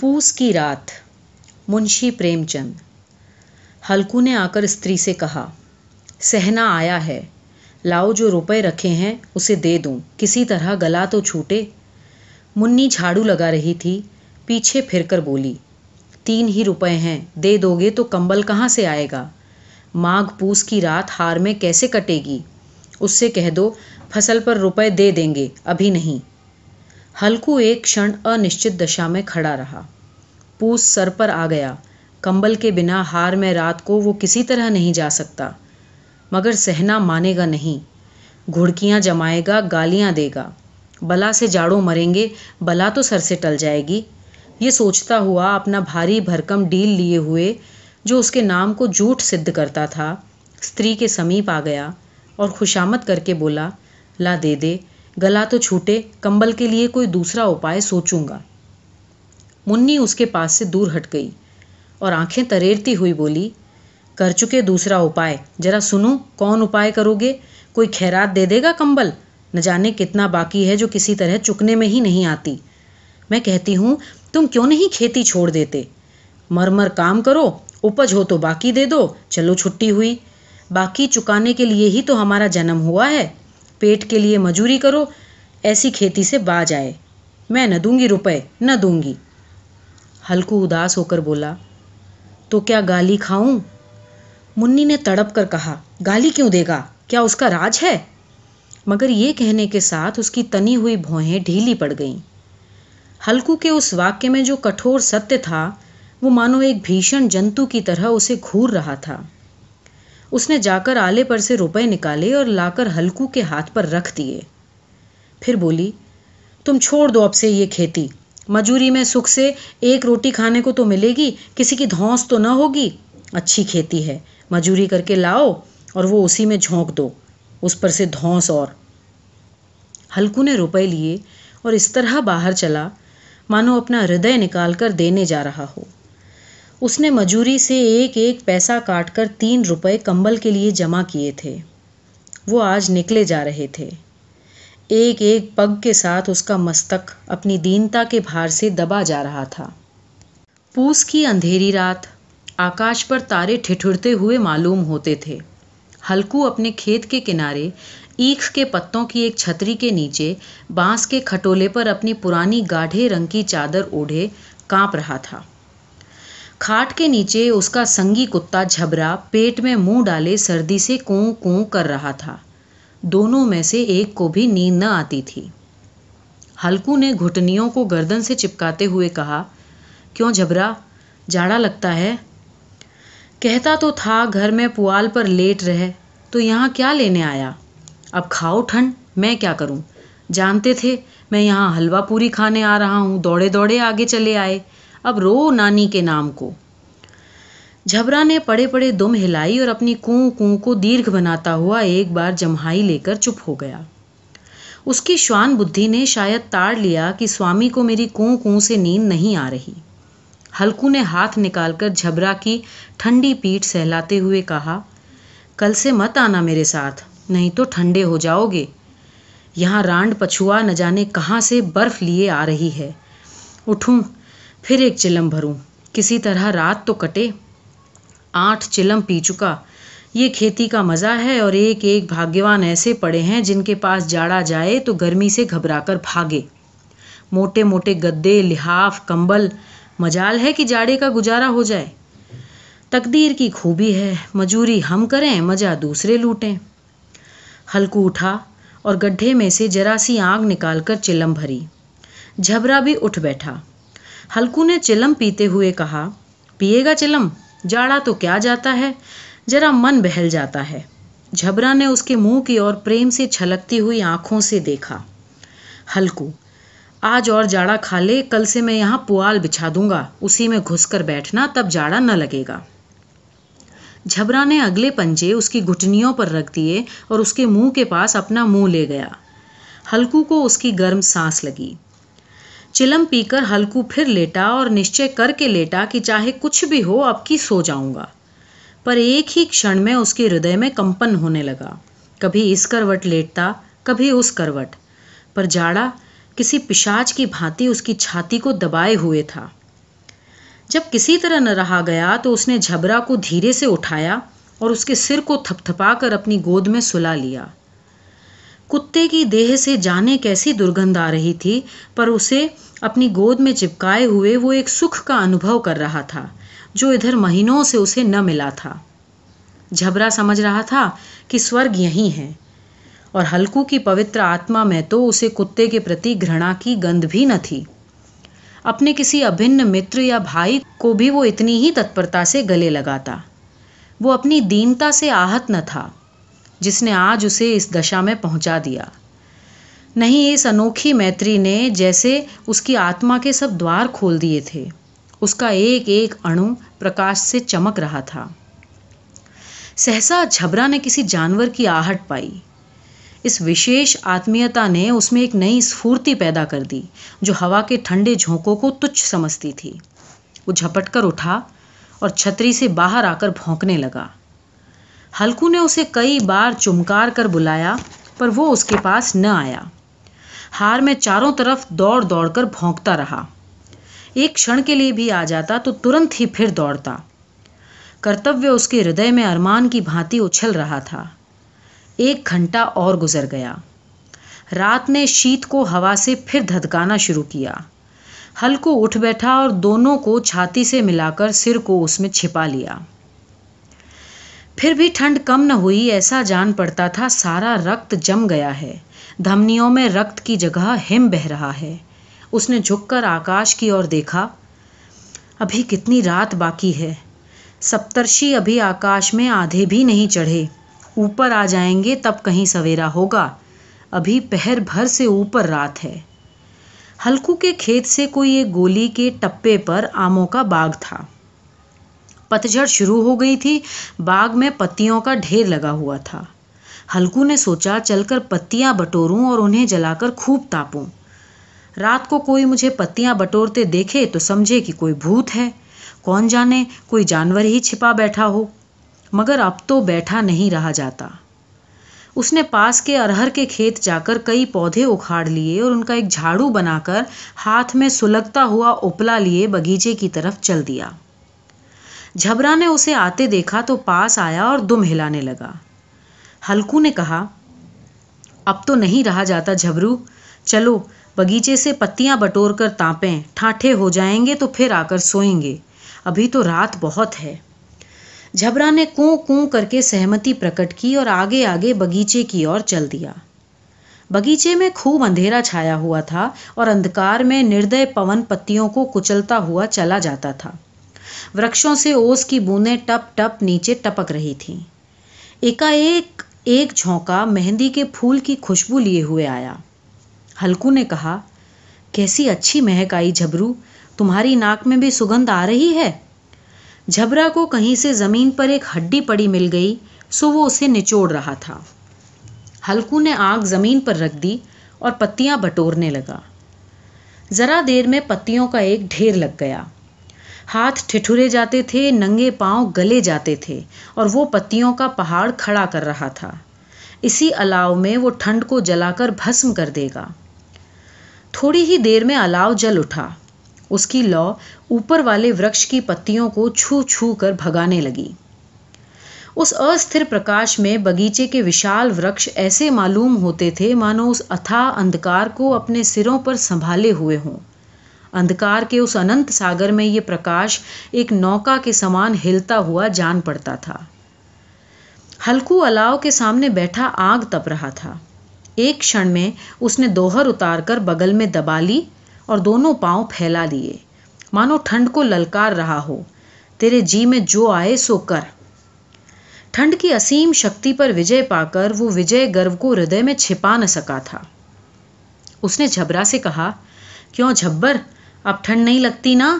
پوس کی رات۔ منشی پریم چند ہلکو نے آ کر استری سے کہا، سہنا آیا ہے۔ لاؤ جو روپے رکھے ہیں، اسے دے دوں۔ کسی طرح گلا تو چھوٹے۔ منی جھاڑو لگا رہی تھی، پیچھے پھر کر بولی، تین ہی روپے ہیں، دے دو گے تو کمبل کہاں سے آئے گا؟ ماگھ پوس کی رات ہار میں کیسے کٹے گی؟ اس سے کہہ دو، فصل پر روپے دے دیں گے، ابھی نہیں۔ ہلکو ایک کھڑ انشچت دشا میں کھڑا رہا۔ پوس سر پر آ گیا۔ کمبل کے بنا ہار میں رات کو وہ کسی طرح نہیں جا سکتا۔ مگر سہنا مانے گا نہیں۔ گھڑکیاں جمائے گا، گالیاں دے گا۔ بلا سے جاڑوں مریں گے، بلا تو سر سے ٹل جائے گی۔ یہ سوچتا ہوا اپنا بھاری بھرکم ڈیل لیے ہوئے، جو اس کے نام کو جھوٹ سدھ کرتا تھا استری کے سمیپ آ گیا اور خوشامد کر کے بولا، لا دے دے۔ گلا تو چھوٹے، کمبل کے لیے کوئی دوسرا اپائے سوچوں گا۔ منی اس کے پاس سے دور ہٹ گئی اور آنکھیں تریرتی ہوئی بولی، کر چکے دوسرا اپائے ذرا سنو کون اپائے کرو گے؟ کوئی خیرات دے دے گا کمبل؟ نہ جانے کتنا باقی ہے جو کسی طرح چکنے میں ہی نہیں آتی۔ میں کہتی ہوں، تم کیوں نہیں کھیتی چھوڑ دیتے؟ مر مر کام کرو، اپج ہو تو باقی دے دو، چلو چھٹی ہوئی۔ باقی چکانے کے لیے ہی تو ہمارا جنم ہوا ہے۔ پیٹ کے لیے مجوری کرو، ایسی کھیتی سے باز آئے۔ میں نہ دوں گی روپے، نہ دوں گی۔ ہلکو اداس ہو کر بولا، تو کیا گالی کھاؤں؟ منی نے تڑپ کر کہا، گالی کیوں دے گا؟ کیا اس کا راج ہے؟ مگر یہ کہنے کے ساتھ اس کی تنی ہوئی بھوہیں ڈھیلی پڑ گئیں۔ ہلکو کے اس واقعے میں جو کٹھور ستیہ تھا، وہ مانو ایک بھیشن جنتو کی طرح اسے گھور رہا تھا۔ اس نے جا کر آلے پر سے روپے نکالے اور لا کر ہلکو کے ہاتھ پر رکھ دیے۔ پھر بولی، تم چھوڑ دو اب سے یہ کھیتی۔ مجوری میں سکھ سے ایک روٹی کھانے کو تو ملے گی، کسی کی دھونس تو نہ ہوگی۔ اچھی کھیتی ہے، مجوری کر کے لاؤ اور وہ اسی میں جھونک دو، اس پر سے دھونس اور۔ ہلکو نے روپے لیے اور اس طرح باہر چلا۔ مانو اپنا ہردے نکال کر دینے جا رہا ہو۔ اس نے مجوری سے ایک ایک پیسہ کاٹ کر تین روپے کمبل کے لیے جمع کیے تھے۔ وہ آج نکلے جا رہے تھے۔ ایک ایک پگ کے ساتھ اس کا مستک اپنی دینتا کے بھار سے دبا جا رہا تھا۔ پوس کی اندھیری رات، آکاش پر تارے ٹھٹھرتے ہوئے معلوم ہوتے تھے۔ ہلکو اپنے کھیت کے کنارے، ایکھ کے پتوں کی ایک چھتری کے نیچے، بانس کے کھٹولے پر اپنی پرانی گاڑھے رنگ کی چادر اوڑھے، کانپ رہا تھا۔ کھاٹ کے نیچے اس کا سنگی کتا جھبرا پیٹ میں منہ ڈالے سردی سے کوں کوں کر رہا تھا۔ دونوں میں سے ایک کو بھی نیند نہ آتی تھی۔ ہلکو نے گھٹنیوں کو گردن سے چپکاتے ہوئے کہا، کیوں جھبرا؟ جاڑا لگتا ہے۔ کہتا تو تھا، گھر میں پوال پر لیٹ رہے، تو یہاں کیا لینے آیا؟ اب کھاؤ ٹھنڈ، میں کیا کروں؟ جانتے تھے، میں یہاں حلوہ پوری کھانے آ رہا ہوں، دوڑے دوڑے آگے چلے آئے۔ اب رو نانی کے نام کو۔ جھبرا نے پڑے پڑے دم ہلائی اور اپنی کوں کوں کو دیرگھ بناتا ہوا ایک بار جمہائی لے کر چپ ہو گیا۔ اس کی شوان بدھی نے شاید تاڑ لیا کہ سوامی کو میری کوں کوں سے نیند نہیں آ رہی۔ ہلکو نے ہاتھ نکال کر جھبرا کی ٹھنڈی پیٹ سہلاتے ہوئے کہا، کل سے مت آنا میرے ساتھ، نہیں تو ٹھنڈے ہو جاؤ گے۔ یہاں رانڈ پچھوا نہ جانے کہاں سے برف لیے آ رہی ہے۔ اٹھوں پھر ایک چلم بھروں۔ کسی طرح رات تو کٹے۔ آٹھ چلم پی چکا۔ یہ کھیتی کا مزہ ہے اور ایک ایک بھاگیوان ایسے پڑے ہیں جن کے پاس جاڑا جائے تو گرمی سے گھبرا کر بھاگے۔ موٹے موٹے گدے، لحاف، کمبل۔ مجال ہے کہ جاڑے کا گزارا ہو جائے۔ تقدیر کی خوبی ہے۔ مجوری ہم کریں مزہ دوسرے لوٹیں۔ ہلکو اٹھا اور گڈھے میں سے جرا سی آگ نکال کر چلم بھری۔ جھبرا بھی اٹھ بیٹھا۔ ہلکو نے چلم پیتے ہوئے کہا، پیے گا چلم، جاڑا تو کیا جاتا ہے؟ ذرا من بہل جاتا ہے۔ جھبرا نے اس کے منہ کی اور پریم سے چھلکتی ہوئی آنکھوں سے دیکھا۔ ہلکو، آج اور جاڑا کھا لے، کل سے میں یہاں پوال بچھا دوں گا، اسی میں گھس کر بیٹھنا، تب جاڑا نہ لگے گا۔ جھبرا نے اگلے پنجے اس کی گھٹنیوں پر رکھ دیے اور اس کے منہ کے پاس اپنا منہ لے گیا۔ ہلکو کو اس کی گرم سانس لگی۔ چلم پی کر ہلکو پھر لیٹا اور نشچے کر کے لیٹا کہ چاہے کچھ بھی ہو اب کی سو جاؤں گا۔ پر ایک ہی کھڑ میں اس کے ہردے میں کمپن ہونے لگا۔ کبھی اس کروٹ لیٹتا، کبھی اس کروٹ۔ پر جاڑا، کسی پشاچ کی بھانتی اس کی چھاتی کو دبائے ہوئے تھا۔ جب کسی طرح نہ رہا گیا تو اس نے جھبرا کو دھیرے سے اٹھایا اور اس کے سر کو تھپ تھپا کر اپنی گود میں سلا لیا۔ کتے کی دیہ سے جانے کیسی درگند آ رہی تھی، پر اسے اپنی گود میں چپکائے ہوئے وہ ایک سکھ کا انوبھو کر رہا تھا، جو ادھر مہینوں سے اسے نہ ملا تھا۔ جھبرا سمجھ رہا تھا کہ سورگ یہی ہے، اور ہلکو کی پوتر آتما میں تو اسے کتے کے پرتی گھرنا کی گند بھی نہ تھی۔ اپنے کسی ابھن متر یا بھائی کو بھی وہ اتنی ہی تتپرتا سے گلے لگاتا۔ وہ اپنی دینتا سے آہت نہ تھا۔ جس نے آج اسے اس دشا میں پہنچا دیا۔ نہیں، اس انوکھی میتری نے جیسے اس کی آتما کے سب دوار کھول دیے تھے، اس کا ایک ایک اڑو پرکاش سے چمک رہا تھا۔ سہسا جھبرا نے کسی جانور کی آہٹ پائی۔ اس وشیش آتمیتا نے اس میں ایک نئی اسفورتی پیدا کر دی، جو ہوا کے ٹھنڈے جھونکوں کو تچھ سمجھتی تھی۔ وہ جھپٹ کر اٹھا اور چھتری سے باہر آ کر بھونکنے لگا۔ ہلکو نے اسے کئی بار چمکار کر بلایا، پر وہ اس کے پاس نہ آیا۔ ہار میں چاروں طرف دوڑ دوڑ کر بھونکتا رہا۔ ایک کھڑ کے لیے بھی آ جاتا تو ترنت ہی پھر دوڑتا۔ کرتویہ اس کے ہردے میں ارمان کی بھانتی اچھل رہا تھا۔ ایک گھنٹہ اور گزر گیا۔ رات نے شیت کو ہوا سے پھر دھدکانا شروع کیا۔ ہل کو اٹھ بیٹھا اور دونوں کو چھاتی سے ملا کر سر کو اس میں چھپا لیا۔ پھر بھی ٹھنڈ کم نہ ہوئی، ایسا جان پڑتا تھا، سارا رکت جم گیا ہے۔ دھمنیوں میں رکت کی جگہ ہم بہ رہا ہے۔ اس نے جھک کر آکاش کی اور دیکھا، ابھی کتنی رات باقی ہے۔ سپترشی ابھی آکاش میں آدھے بھی نہیں چڑھے۔ اوپر آ جائیں گے تب کہیں سویرا ہوگا۔ ابھی پہر بھر سے اوپر رات ہے۔ ہلکو کے کھیت سے کوئی ایک گولی کے ٹپے پر آموں کا باغ تھا۔ پتجھڑ شروع ہو گئی تھی، باغ میں پتیوں کا ڈھیر لگا ہوا تھا۔ ہلکو نے سوچا، چل کر پتیاں بٹوروں اور انہیں جلا کر خوب تاپوں۔ رات کو کوئی مجھے پتیاں بٹورتے دیکھے تو سمجھے کہ کوئی بھوت ہے۔ کون جانے، کوئی جانور ہی چھپا بیٹھا ہو۔ مگر اب تو بیٹھا نہیں رہا جاتا۔ اس نے پاس کے ارہر کے کھیت جا کر کئی پودے اکھاڑ لیے اور ان کا ایک جھاڑو بنا کر ہاتھ میں سلگتا ہوا اوپلا لیے بگیچے کی طرف چل دیا۔ جھبرا نے اسے آتے دیکھا تو پاس آیا اور دم ہلانے لگا۔ ہلکو نے کہا، اب تو نہیں رہا جاتا جھبرو۔ چلو بگیچے سے پتیاں بٹور کر تانپیں۔ ٹھاٹھے ہو جائیں گے تو پھر آ کر سوئیں گے۔ ابھی تو رات بہت ہے۔ جھبرا نے کوں کوں کر کے سہمتی پرکٹ کی اور آگے آگے بگیچے کی اور چل دیا۔ بگیچے میں خوب اندھیرا چھایا ہوا تھا اور اندھکار میں نردے پون پتیوں کو کچلتا ہوا چلا جاتا تھا۔ ورکشوں سے اوس کی بوندیں ٹپ ٹپ نیچے ٹپک رہی تھیں۔ ایک ایک جھونکا مہندی کے پھول کی خوشبو لیے ہوئے آیا۔ ہلکو نے کہا، کیسی اچھی مہک آئی جھبرو، تمہاری ناک میں بھی سگندھ آ رہی ہے۔ جھبرا کو کہیں سے زمین پر ایک ہڈی پڑی مل گئی، سو وہ اسے نچوڑ رہا تھا۔ ہلکو نے آگ زمین پر رکھ دی اور پتیاں بٹورنے لگا۔ ذرا دیر میں پتیوں کا ایک ڈھیر لگ گیا۔ ہاتھ ٹھٹھرے جاتے تھے، ننگے پاؤں گلے جاتے تھے اور وہ پتیوں کا پہاڑ کھڑا کر رہا تھا۔ اسی الاؤ میں وہ ٹھنڈ کو جلا کر بھسم کر دے گا۔ تھوڑی ہی دیر میں الاؤ جل اٹھا۔ اس کی لو اوپر والے ورکش کی پتیوں کو چھو چھو کر بھگانے لگی۔ اس استھر پرکاش میں بگیچے کے وشال ورکش ایسے معلوم ہوتے تھے، مانو اس اتھا اندھکار کو اپنے سروں پر سنبھالے ہوئے ہوں۔ اندھکار کے اس انت ساگر میں یہ پرکاش ایک نوکا کے سامان ہلتا ہوا جان پڑتا تھا۔ ہلکو الاؤ کے سامنے بیٹھا آگ تپ رہا تھا۔ ایک کھڑ میں اس نے دوہر اتار کر بگل میں دبا لی اور دونوں پاؤں پھیلا لیے۔ مانو ٹھنڈ کو للکار رہا ہو۔ تیرے جی میں جو آئے سو کر۔ ٹھنڈ کی اسیم شکتی پر وجے پا کر وہ وجے گرو کو ہردے میں چھپا نہ سکا تھا۔ اس نے جھبرا سے کہا، کیوں جھبر؟ اب ٹھنڈ نہیں لگتی نا؟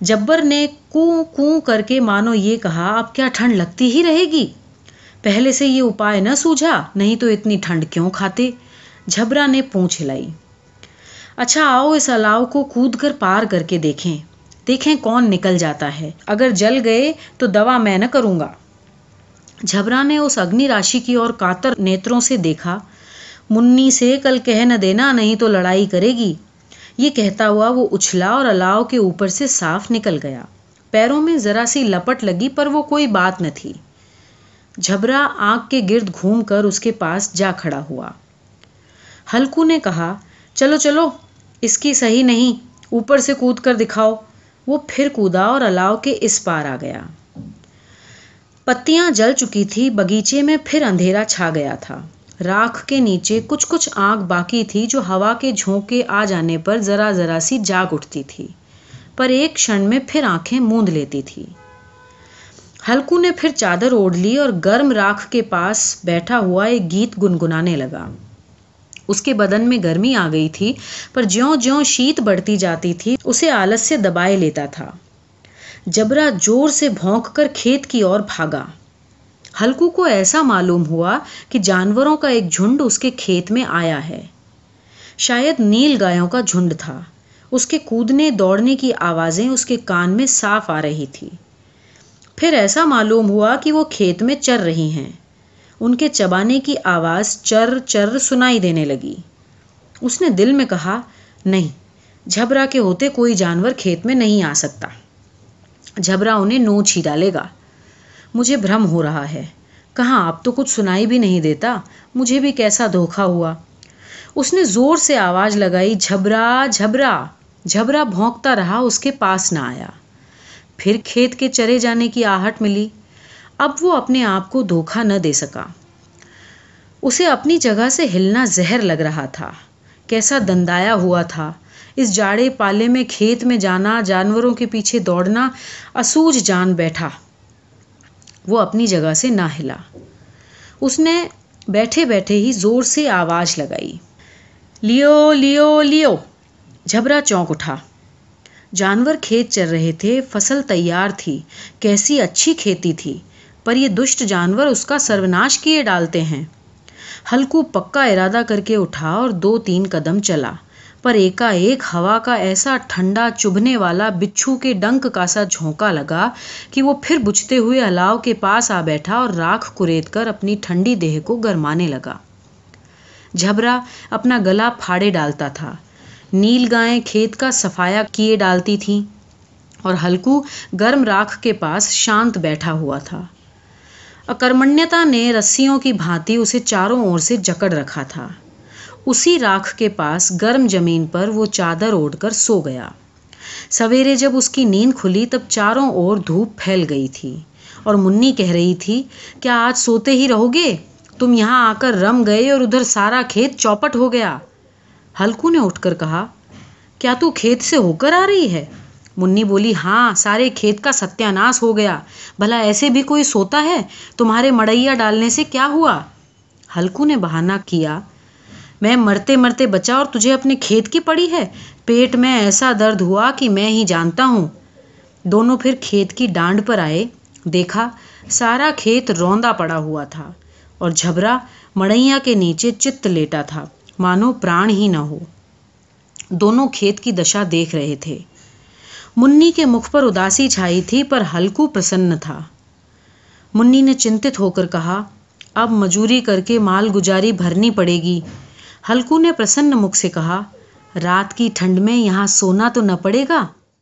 جبر نے کو کو کر کے مانو یہ کہا، اب کیا ٹھنڈ لگتی ہی رہے گی؟ پہلے سے یہ اپائے نہ سوجھا، نہیں تو اتنی ٹھنڈ کیوں کھاتے؟ جھبرا نے پونچھ ہلائی اچھا آؤ اس الاؤ کو کود کر پار کر کے دیکھیں۔ دیکھیں کون نکل جاتا ہے۔ اگر جل گئے تو دوا میں نہ کروں گا۔ جھبرا نے اس اگنی راشی کی اور کاتر نیتروں سے دیکھا۔ منی سے کل کہہ نہ دینا، نہیں تو لڑائی کرے گی۔ یہ کہتا ہوا وہ اچھلا اور الاؤ کے اوپر سے صاف نکل گیا۔ پیروں میں ذرا سی لپٹ لگی پر وہ کوئی بات نہ تھی۔ جھبرا آنکھ کے گرد گھوم کر اس کے پاس جا کھڑا ہوا۔ ہلکو نے کہا، چلو چلو، اس کی صحیح نہیں، اوپر سے کود کر دکھاؤ۔ وہ پھر کودا اور الاؤ کے اس پار آ گیا۔ پتیاں جل چکی تھی، بگیچے میں پھر اندھیرا چھا گیا تھا۔ راکھ کے نیچے کچھ کچھ آنکھ باقی تھی جو ہوا کے جھونکے آ جانے پر ذرا ذرا سی جاگ اٹھتی تھی، پر ایک کھڑ میں پھر آنکھیں موند لیتی تھی۔ ہلکو نے پھر چادر اوڑھ لی اور گرم راکھ کے پاس بیٹھا ہوا ایک گیت گنگنانے لگا۔ اس کے بدن میں گرمی آ گئی تھی، پر جیوں جیوں شیت بڑھتی جاتی تھی، اسے آلس سے دبائے لیتا تھا۔ جبرا زور سے بھونک کر کھیت کی اور بھاگا۔ ہلکو کو ایسا معلوم ہوا کہ جانوروں کا ایک جھنڈ اس کے کھیت میں آیا ہے۔ شاید نیل گایوں کا جھنڈ تھا۔ اس کے کودنے دوڑنے کی آوازیں اس کے کان میں صاف آ رہی تھی۔ پھر ایسا معلوم ہوا کہ وہ کھیت میں چر رہی ہیں۔ ان کے چبانے کی آواز چر چر سنائی دینے لگی۔ اس نے دل میں کہا، نہیں، جھبرا کے ہوتے کوئی جانور کھیت میں نہیں آ سکتا۔ جھبرا انہیں نوچ ہی ڈالے گا۔ مجھے بھرم ہو رہا ہے۔ کہاں اب تو کچھ سنائی بھی نہیں دیتا۔ مجھے بھی کیسا دھوکھا ہوا۔ اس نے زور سے آواز لگائی، جھبرا جھبرا۔ جھبرا بھونکتا رہا، اس کے پاس نہ آیا۔ پھر کھیت کے چرے جانے کی آہٹ ملی۔ اب وہ اپنے آپ کو دھوکھا نہ دے سکا۔ اسے اپنی جگہ سے ہلنا زہر لگ رہا تھا۔ کیسا دندایا ہوا تھا۔ اس جاڑے پالے میں کھیت میں جانا، جانوروں کے پیچھے دوڑنا، اسوج جان بیٹھا۔ وہ اپنی جگہ سے نہ ہلا۔ اس نے بیٹھے بیٹھے ہی زور سے آواز لگائی۔ لیو لیو لیو۔ جھبرا چونک اٹھا۔ جانور کھیت چل رہے تھے، فصل تیار تھی، کیسی اچھی کھیتی تھی۔ پر یہ دشت جانور اس کا سروناش کیے ڈالتے ہیں۔ ہلکو پکا ارادہ کر کے اٹھا اور دو تین قدم چلا۔ پر ایک ایک ہوا کا ایسا ٹھنڈا چبھنے والا بچھو کے ڈنک کا سا جھونکا لگا کہ وہ پھر بجھتے ہوئے الاؤ کے پاس آ بیٹھا اور راکھ کرید کر اپنی ٹھنڈی دیہ کو گرمانے لگا۔ جھبرا اپنا گلا پھاڑے ڈالتا تھا۔ نیل گائیں کھیت کا صفایا کیے ڈالتی تھیں اور ہلکو گرم راکھ کے پاس شانت بیٹھا ہوا تھا۔ اکرمنیتا نے رسیوں کی بھانتی اسے چاروں اور سے جکڑ رکھا تھا۔ اسی راکھ کے پاس گرم زمین پر وہ چادر اوڑھ کر سو گیا۔ سویرے جب اس کی نیند کھلی تب چاروں اور دھوپ پھیل گئی تھی اور منی کہہ رہی تھی، کیا آج سوتے ہی رہو گے؟ تم یہاں آ کر رم گئے اور ادھر سارا کھیت چوپٹ ہو گیا ہلکو نے اٹھ کر کہا، کیا تو کھیت سے ہو کر آ رہی ہے منی بولی ہاں سارے کھیت کا ستیہ ناس ہو گیا۔ بھلا ایسے بھی کوئی سوتا ہے؟ تمہارے مڑیا ڈالنے سے کیا ہوا ہلکو نے بہانا کیا میں مرتے مرتے بچا اور تجھے اپنے کھیت کی پڑی ہے۔ پیٹ میں ایسا درد ہوا کہ میں ہی جانتا ہوں۔ دونوں پھر کھیت کی ڈانڈ پر آئے۔ دیکھا، سارا کھیت روندا پڑا ہوا تھا اور جھبرا مڑیا کے نیچے چت لیٹا تھا۔ مانو، پران ہی نہ ہو۔ دونوں کھیت کی دشا دیکھ رہے تھے۔ منی کے مکھ پر اداسی چھائی تھی، پر ہلکو پرسن تھا۔ منی نے چنتت ہو کر کہا، اب مجوری کر کے مال گجاری بھرنی پڑے گی۔ ہلکو نے پرسن مکھ سے کہا، رات کی ٹھنڈ میں یہاں سونا تو نہ پڑے گا؟